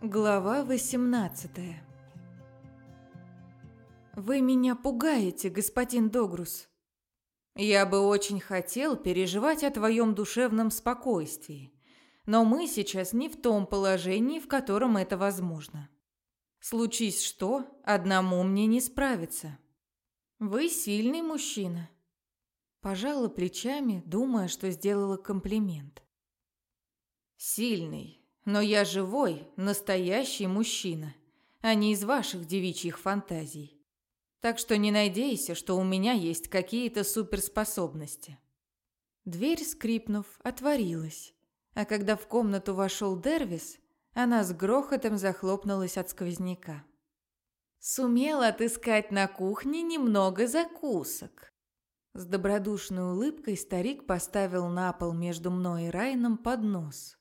Глава 18 Вы меня пугаете, господин Догрус. Я бы очень хотел переживать о твоем душевном спокойствии, но мы сейчас не в том положении, в котором это возможно. Случись что, одному мне не справиться. Вы сильный мужчина. Пожала плечами, думая, что сделала комплимент. Сильный, но я живой, настоящий мужчина, а не из ваших девичьих фантазий. Так что не надейся, что у меня есть какие-то суперспособности. Дверь, скрипнув, отворилась, а когда в комнату вошел Дервис, она с грохотом захлопнулась от сквозняка. Сумел отыскать на кухне немного закусок. С добродушной улыбкой старик поставил на пол между мной и Райном поднос.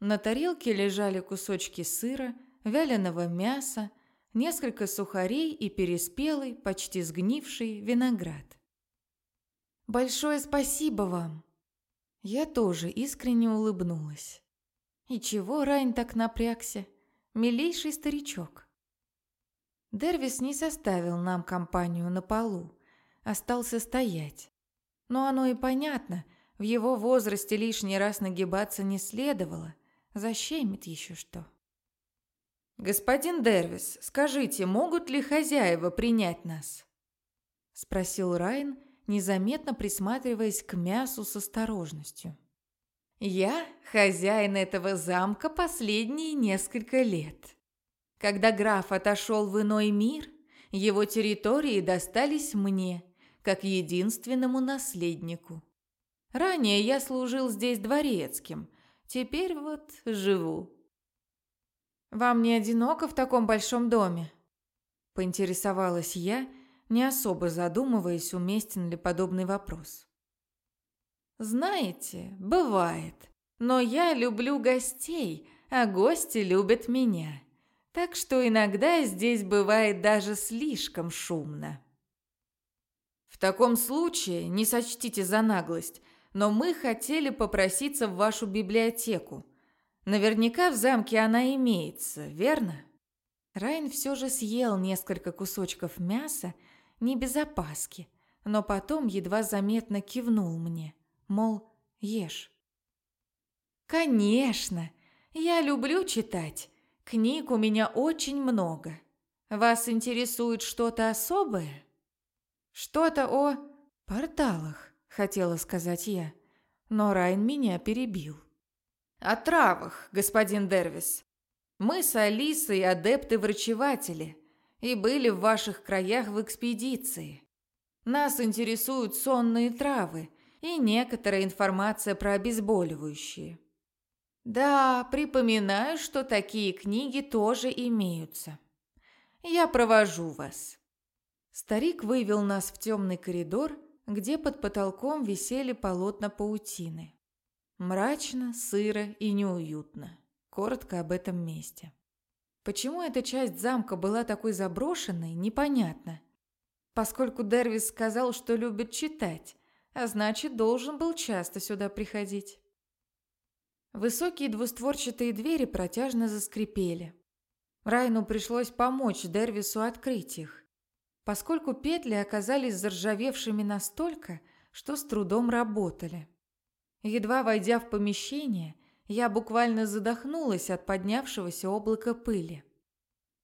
На тарелке лежали кусочки сыра, вяленого мяса, несколько сухарей и переспелый, почти сгнивший виноград. «Большое спасибо вам!» Я тоже искренне улыбнулась. И чего Райн так напрягся? Милейший старичок. Дервис не составил нам компанию на полу, остался стоять. Но оно и понятно, в его возрасте лишний раз нагибаться не следовало – Защемит еще что. «Господин Дервис, скажите, могут ли хозяева принять нас?» Спросил Райан, незаметно присматриваясь к мясу с осторожностью. «Я хозяин этого замка последние несколько лет. Когда граф отошел в иной мир, его территории достались мне, как единственному наследнику. Ранее я служил здесь дворецким, Теперь вот живу. Вам не одиноко в таком большом доме? Поинтересовалась я, не особо задумываясь, уместен ли подобный вопрос. Знаете, бывает. Но я люблю гостей, а гости любят меня. Так что иногда здесь бывает даже слишком шумно. В таком случае не сочтите за наглость, но мы хотели попроситься в вашу библиотеку. Наверняка в замке она имеется, верно?» Райн все же съел несколько кусочков мяса, не без опаски, но потом едва заметно кивнул мне, мол, ешь. «Конечно! Я люблю читать. Книг у меня очень много. Вас интересует что-то особое?» «Что-то о порталах», хотела сказать я, но Райн меня перебил. «О травах, господин Дервис. Мы с Алисой адепты-врачеватели и были в ваших краях в экспедиции. Нас интересуют сонные травы и некоторая информация про обезболивающие. Да, припоминаю, что такие книги тоже имеются. Я провожу вас». Старик вывел нас в темный коридор где под потолком висели полотна паутины. Мрачно, сыро и неуютно. Коротко об этом месте. Почему эта часть замка была такой заброшенной, непонятно. Поскольку Дервис сказал, что любит читать, а значит, должен был часто сюда приходить. Высокие двустворчатые двери протяжно заскрипели. Райну пришлось помочь Дервису открыть их поскольку петли оказались заржавевшими настолько, что с трудом работали. Едва войдя в помещение, я буквально задохнулась от поднявшегося облака пыли.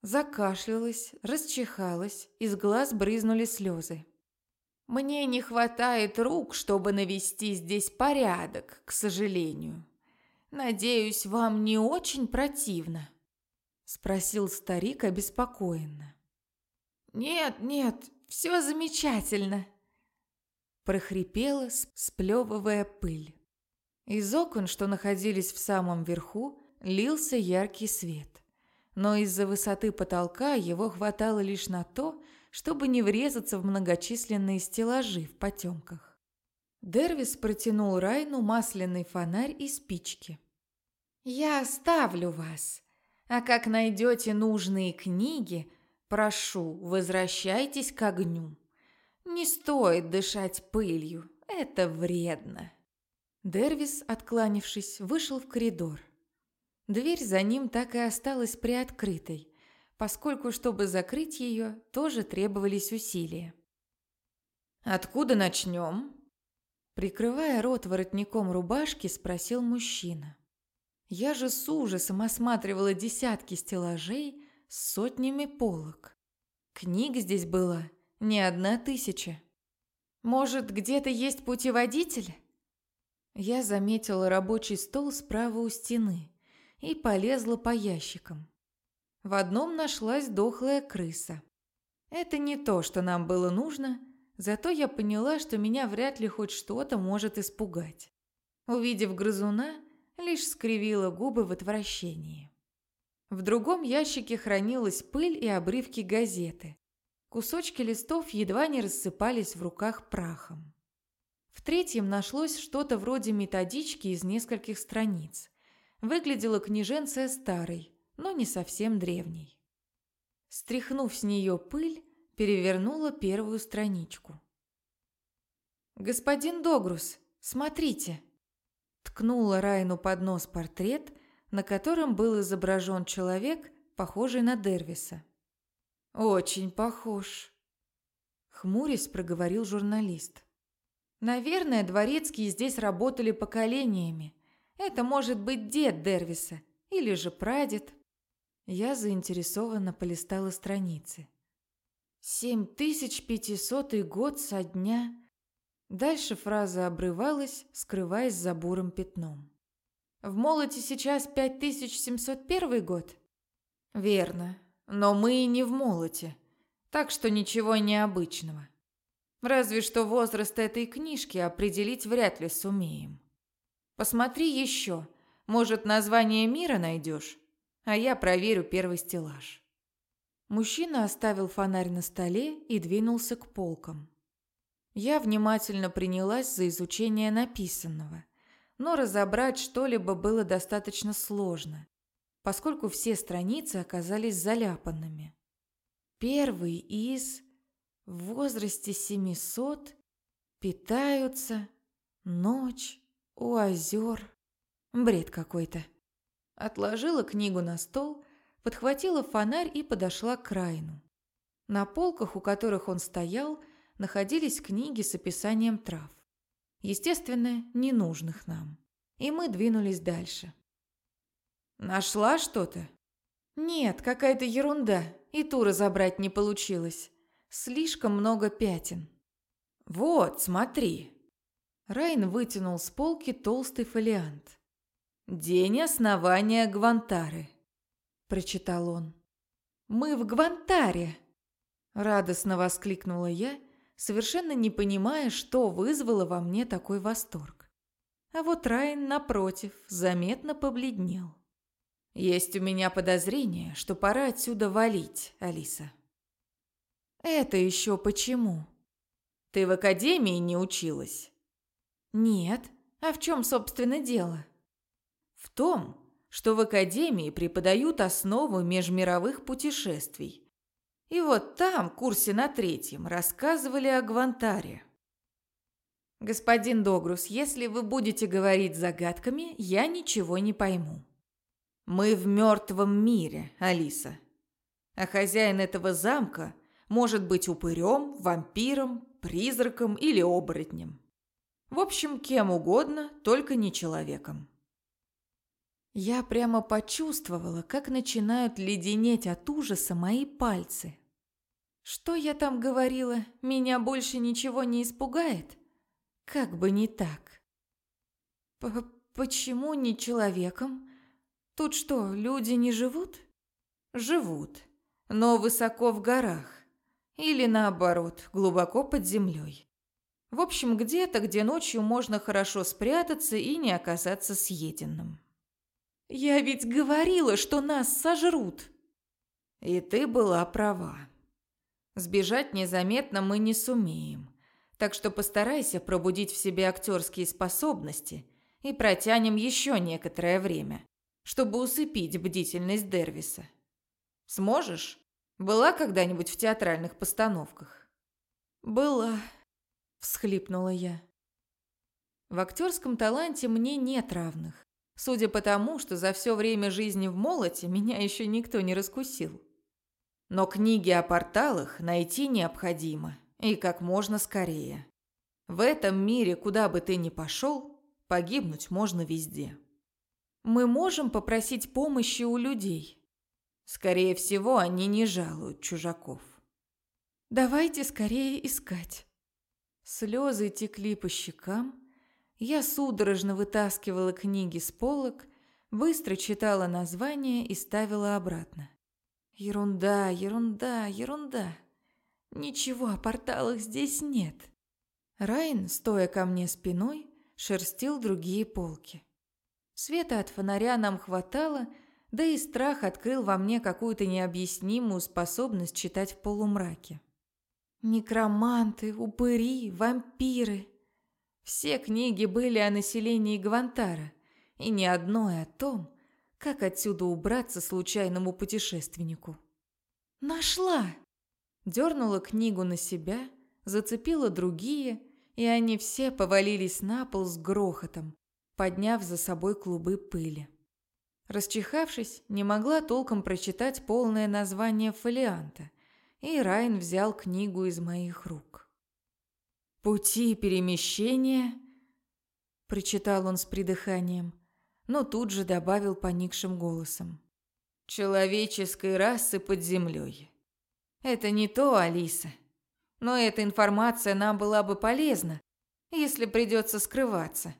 Закашлялась, расчихалась, из глаз брызнули слезы. «Мне не хватает рук, чтобы навести здесь порядок, к сожалению. Надеюсь, вам не очень противно?» – спросил старик обеспокоенно. «Нет, нет, все замечательно!» Прохрипела, сплевывая пыль. Из окон, что находились в самом верху, лился яркий свет. Но из-за высоты потолка его хватало лишь на то, чтобы не врезаться в многочисленные стеллажи в потемках. Дервис протянул Райну масляный фонарь и спички. «Я оставлю вас, а как найдете нужные книги, Прошу, возвращайтесь к огню. Не стоит дышать пылью, это вредно. Дервис, откланившись, вышел в коридор. Дверь за ним так и осталась приоткрытой, поскольку, чтобы закрыть ее, тоже требовались усилия. «Откуда начнем?» Прикрывая рот воротником рубашки, спросил мужчина. Я же с ужасом осматривала десятки стеллажей с сотнями полок. Книг здесь было не одна тысяча. Может, где-то есть путеводитель? Я заметила рабочий стол справа у стены и полезла по ящикам. В одном нашлась дохлая крыса. Это не то, что нам было нужно, зато я поняла, что меня вряд ли хоть что-то может испугать. Увидев грызуна, лишь скривила губы в отвращении. В другом ящике хранилась пыль и обрывки газеты. Кусочки листов едва не рассыпались в руках прахом. В третьем нашлось что-то вроде методички из нескольких страниц. Выглядела книженция старой, но не совсем древней. Стряхнув с нее пыль, перевернула первую страничку. «Господин Догрус, смотрите!» Ткнула Райну под нос портрет, на котором был изображен человек, похожий на Дервиса. «Очень похож», — хмурясь проговорил журналист. «Наверное, дворецкие здесь работали поколениями. Это может быть дед Дервиса или же прадед». Я заинтересованно полистала страницы. «Семь тысяч пятисотый год со дня...» Дальше фраза обрывалась, скрываясь за бурым пятном. «В молоте сейчас пять тысяч семьсот первый год?» «Верно. Но мы не в молоте, так что ничего необычного. Разве что возраст этой книжки определить вряд ли сумеем. Посмотри еще, может, название мира найдешь, а я проверю первый стеллаж. Мужчина оставил фонарь на столе и двинулся к полкам. Я внимательно принялась за изучение написанного, но разобрать что-либо было достаточно сложно поскольку все страницы оказались заляпанными. Первый из в возрасте 700 питаются ночь у озер. Бред какой-то. Отложила книгу на стол, подхватила фонарь и подошла к Райну. На полках, у которых он стоял, находились книги с описанием трав. Естественно, ненужных нам. И мы двинулись дальше. Нашла что-то? Нет, какая-то ерунда. И ту разобрать не получилось. Слишком много пятен. Вот, смотри. Райн вытянул с полки толстый фолиант. «День основания Гвантары», – прочитал он. «Мы в Гвантаре!» – радостно воскликнула я, совершенно не понимая, что вызвало во мне такой восторг. А вот Райн, напротив, заметно побледнел. Есть у меня подозрение, что пора отсюда валить, Алиса. Это еще почему? Ты в академии не училась? Нет. А в чем, собственно, дело? В том, что в академии преподают основу межмировых путешествий. И вот там, курсе на третьем, рассказывали о Гвантаре. Господин Догрус, если вы будете говорить загадками, я ничего не пойму. Мы в мертвом мире, Алиса. А хозяин этого замка может быть упырем, вампиром, призраком или оборотнем. В общем, кем угодно, только не человеком. Я прямо почувствовала, как начинают леденеть от ужаса мои пальцы. Что я там говорила, меня больше ничего не испугает? Как бы не так. П Почему не человеком? Тут что, люди не живут? Живут, но высоко в горах. Или наоборот, глубоко под землей. В общем, где-то, где ночью можно хорошо спрятаться и не оказаться съеденным. Я ведь говорила, что нас сожрут. И ты была права. Сбежать незаметно мы не сумеем. Так что постарайся пробудить в себе актерские способности и протянем еще некоторое время чтобы усыпить бдительность Дервиса. Сможешь? Была когда-нибудь в театральных постановках? Была, всхлипнула я. В актерском таланте мне нет равных. Судя по тому, что за все время жизни в молоте меня еще никто не раскусил. Но книги о порталах найти необходимо, и как можно скорее. В этом мире, куда бы ты ни пошел, погибнуть можно везде. Мы можем попросить помощи у людей. Скорее всего, они не жалуют чужаков. Давайте скорее искать. Слезы текли по щекам. Я судорожно вытаскивала книги с полок, быстро читала названия и ставила обратно. Ерунда, ерунда, ерунда. Ничего о порталах здесь нет. Райн, стоя ко мне спиной, шерстил другие полки. Света от фонаря нам хватало, да и страх открыл во мне какую-то необъяснимую способность читать в полумраке. Некроманты, упыри, вампиры. Все книги были о населении Гвантара, и ни одной о том, как отсюда убраться случайному путешественнику. «Нашла!» Дернула книгу на себя, зацепила другие, и они все повалились на пол с грохотом, подняв за собой клубы пыли. Расчихавшись, не могла толком прочитать полное название фолианта, и Райн взял книгу из моих рук. «Пути перемещения», – прочитал он с придыханием, но тут же добавил поникшим голосом. «Человеческой расы под землей. Это не то, Алиса. Но эта информация нам была бы полезна, если придется скрываться.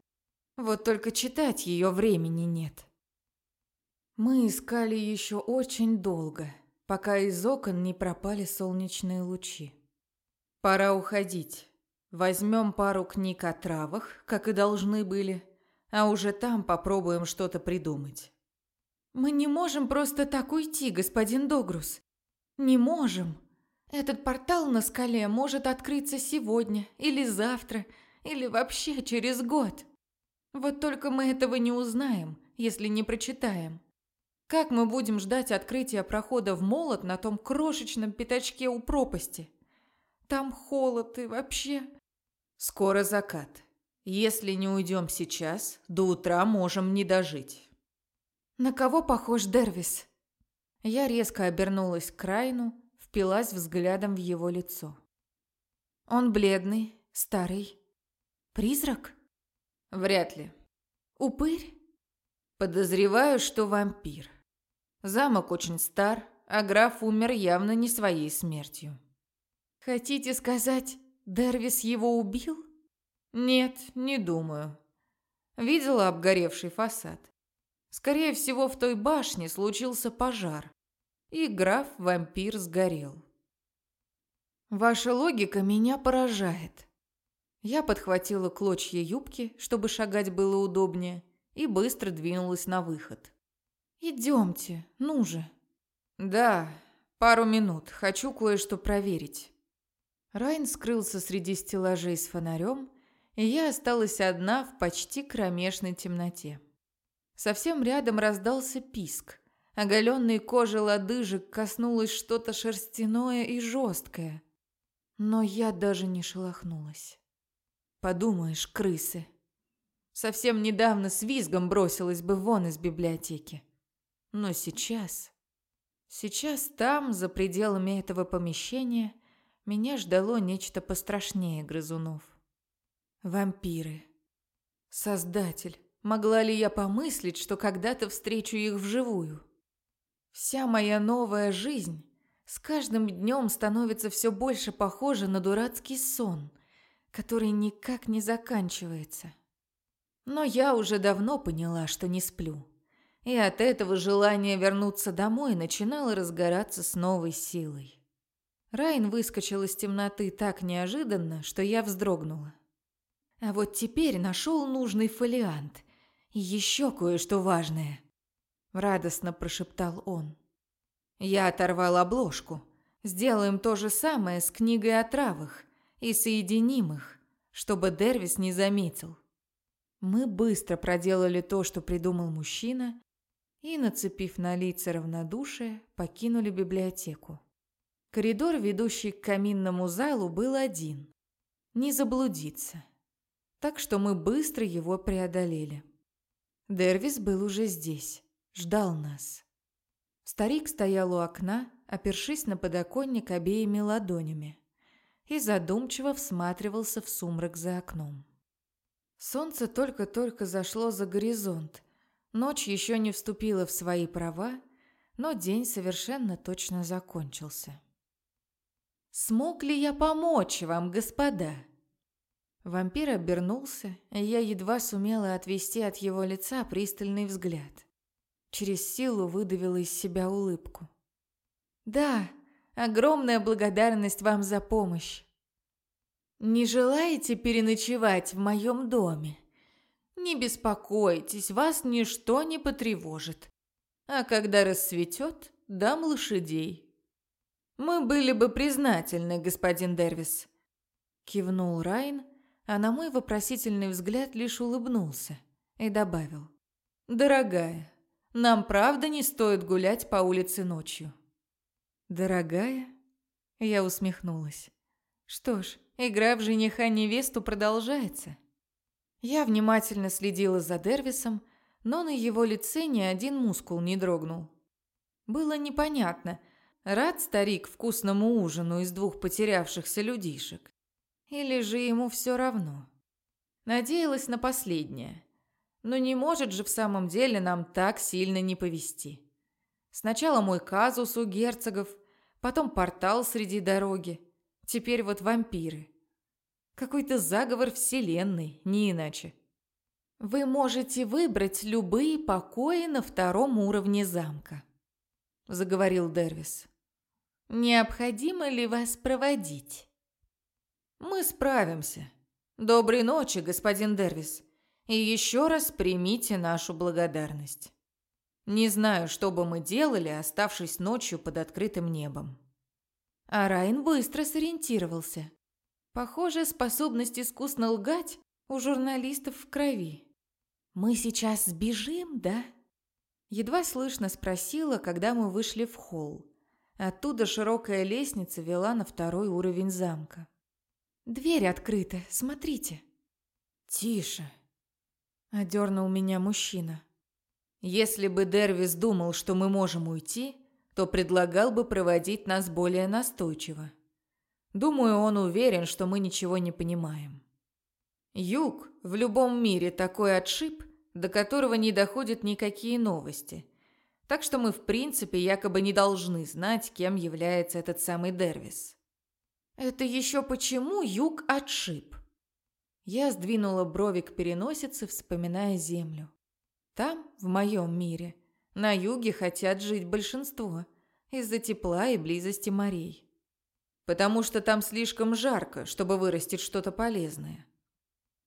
Вот только читать ее времени нет». Мы искали еще очень долго, пока из окон не пропали солнечные лучи. Пора уходить. Возьмем пару книг о травах, как и должны были, а уже там попробуем что-то придумать. Мы не можем просто так уйти, господин Догрус. Не можем. Этот портал на скале может открыться сегодня или завтра, или вообще через год. Вот только мы этого не узнаем, если не прочитаем. Как мы будем ждать открытия прохода в молот на том крошечном пятачке у пропасти? Там холод и вообще... Скоро закат. Если не уйдем сейчас, до утра можем не дожить. На кого похож Дервис? Я резко обернулась к Райну, впилась взглядом в его лицо. Он бледный, старый. Призрак? Вряд ли. Упырь? Подозреваю, что вампир. Замок очень стар, а граф умер явно не своей смертью. Хотите сказать, Дервис его убил? Нет, не думаю. Видела обгоревший фасад. Скорее всего, в той башне случился пожар, и граф-вампир сгорел. Ваша логика меня поражает. Я подхватила клочья юбки, чтобы шагать было удобнее, и быстро двинулась на выход. «Идемте, ну же». «Да, пару минут, хочу кое-что проверить». Райн скрылся среди стеллажей с фонарем, и я осталась одна в почти кромешной темноте. Совсем рядом раздался писк. Оголенной кожи лодыжек коснулось что-то шерстяное и жесткое. Но я даже не шелохнулась. Подумаешь, крысы. Совсем недавно с визгом бросилась бы вон из библиотеки. Но сейчас... Сейчас там, за пределами этого помещения, меня ждало нечто пострашнее грызунов. Вампиры. Создатель, могла ли я помыслить, что когда-то встречу их вживую? Вся моя новая жизнь с каждым днем становится все больше похожа на дурацкий сон, который никак не заканчивается. Но я уже давно поняла, что не сплю. И от этого желание вернуться домой начинало разгораться с новой силой. Райн выскочил из темноты так неожиданно, что я вздрогнула. А вот теперь нашел нужный фолиант. И еще кое-что важное. Радостно прошептал он. Я оторвал обложку. Сделаем то же самое с книгой о травах и соединим их, чтобы Дервис не заметил. Мы быстро проделали то, что придумал мужчина, и, нацепив на лица равнодушие, покинули библиотеку. Коридор, ведущий к каминному залу, был один. Не заблудиться так что мы быстро его преодолели. Дервис был уже здесь, ждал нас. Старик стоял у окна, опершись на подоконник обеими ладонями, и задумчиво всматривался в сумрак за окном. Солнце только-только зашло за горизонт, ночь еще не вступила в свои права, но день совершенно точно закончился. «Смог ли я помочь вам, господа?» Вампир обернулся, и я едва сумела отвести от его лица пристальный взгляд. Через силу выдавила из себя улыбку. «Да, огромная благодарность вам за помощь. Не желаете переночевать в моем доме? Не беспокойтесь, вас ничто не потревожит. А когда рассветет, дам лошадей». «Мы были бы признательны, господин Дервис», — кивнул Райн, а на мой вопросительный взгляд лишь улыбнулся и добавил. «Дорогая, нам правда не стоит гулять по улице ночью». «Дорогая?» Я усмехнулась. «Что ж, игра в жениха-невесту продолжается». Я внимательно следила за Дервисом, но на его лице ни один мускул не дрогнул. Было непонятно, рад старик вкусному ужину из двух потерявшихся людишек или же ему все равно? Надеялась на последнее. Но не может же в самом деле нам так сильно не повезти. Сначала мой казус у герцогов, потом портал среди дороги, теперь вот вампиры. Какой-то заговор вселенной, не иначе. Вы можете выбрать любые покои на втором уровне замка, заговорил Дервис. Необходимо ли вас проводить? Мы справимся. Доброй ночи, господин Дервис. И еще раз примите нашу благодарность. Не знаю, что бы мы делали, оставшись ночью под открытым небом. А Райн быстро сориентировался. Похоже, способность искусно лгать у журналистов в крови. «Мы сейчас сбежим, да?» Едва слышно спросила, когда мы вышли в холл. Оттуда широкая лестница вела на второй уровень замка. Дверь открыта, смотрите. Тише. Одернул меня мужчина. Если бы Дервис думал, что мы можем уйти, то предлагал бы проводить нас более настойчиво. Думаю, он уверен, что мы ничего не понимаем. Юг в любом мире такой отшиб, до которого не доходят никакие новости. Так что мы, в принципе, якобы не должны знать, кем является этот самый Дервис. Это еще почему юг отшиб? Я сдвинула брови к переносице, вспоминая землю. Там, в моем мире, на юге хотят жить большинство из-за тепла и близости морей. Потому что там слишком жарко, чтобы вырастить что-то полезное.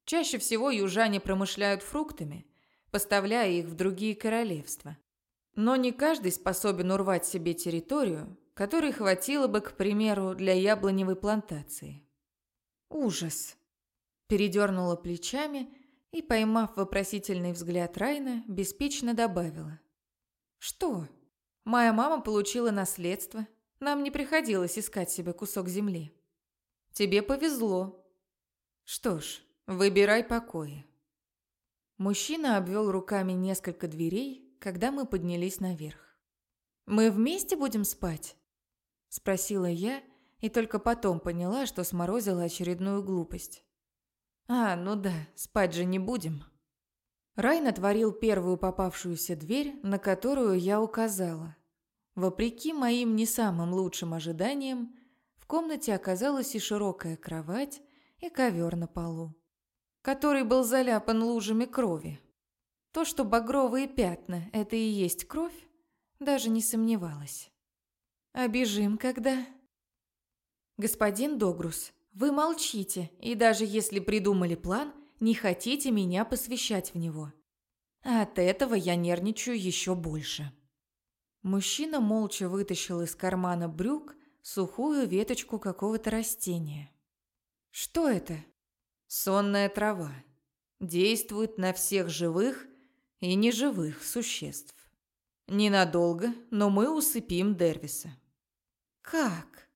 Чаще всего южане промышляют фруктами, поставляя их в другие королевства. Но не каждый способен урвать себе территорию, которой хватило бы, к примеру, для яблоневой плантации. Ужас. Передернула плечами и, поймав вопросительный взгляд Райна, беспечно добавила. «Что? Моя мама получила наследство. Нам не приходилось искать себе кусок земли. Тебе повезло. Что ж, выбирай покои». Мужчина обвел руками несколько дверей, когда мы поднялись наверх. «Мы вместе будем спать?» Спросила я и только потом поняла, что сморозила очередную глупость. «А, ну да, спать же не будем». Райн отворил первую попавшуюся дверь, на которую я указала. Вопреки моим не самым лучшим ожиданиям, в комнате оказалась и широкая кровать, и ковер на полу, который был заляпан лужами крови. То, что багровые пятна – это и есть кровь, даже не сомневалась. А когда? Господин Догрус, вы молчите, и даже если придумали план, не хотите меня посвящать в него. А от этого я нервничаю еще больше. Мужчина молча вытащил из кармана брюк сухую веточку какого-то растения. Что это? Сонная трава. Действует на всех живых и неживых существ. Ненадолго, но мы усыпим Дервиса. Как?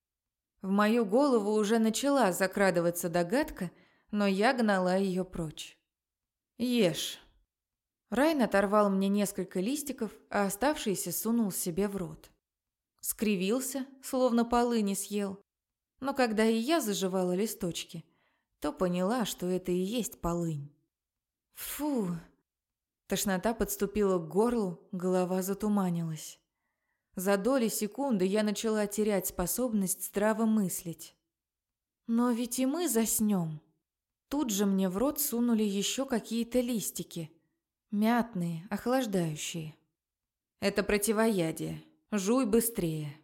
В мою голову уже начала закрадываться догадка, но я гнала ее прочь. Ешь. Райн оторвал мне несколько листиков, а оставшиеся сунул себе в рот. Скривился, словно полы не съел. Но когда и я заживала листочки, то поняла, что это и есть полынь. Фу! Тошнота подступила к горлу, голова затуманилась. За доли секунды я начала терять способность здраво мыслить. Но ведь и мы заснем. Тут же мне в рот сунули еще какие-то листики. Мятные, охлаждающие. Это противоядие. Жуй быстрее.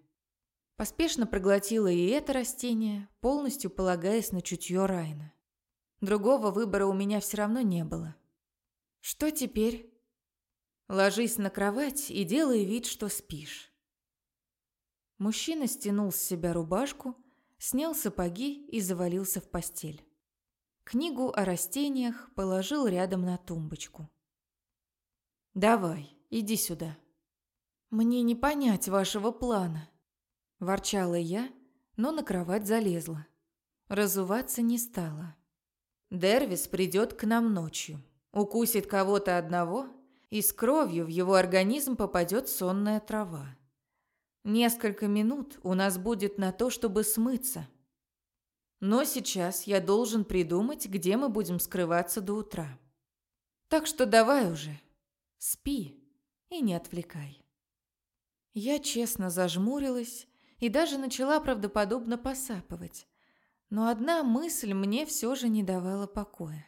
Поспешно проглотила и это растение, полностью полагаясь на чутье Райна. Другого выбора у меня все равно не было. Что теперь? Ложись на кровать и делай вид, что спишь. Мужчина стянул с себя рубашку, снял сапоги и завалился в постель. Книгу о растениях положил рядом на тумбочку. «Давай, иди сюда». «Мне не понять вашего плана», – ворчала я, но на кровать залезла. Разуваться не стала. Дервис придет к нам ночью, укусит кого-то одного, и с кровью в его организм попадет сонная трава. Несколько минут у нас будет на то, чтобы смыться. Но сейчас я должен придумать, где мы будем скрываться до утра. Так что давай уже, спи и не отвлекай. Я честно зажмурилась и даже начала правдоподобно посапывать. Но одна мысль мне все же не давала покоя.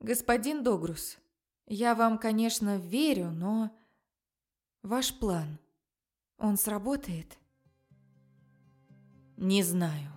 «Господин Догрус, я вам, конечно, верю, но... Ваш план...» Он сработает? Не знаю.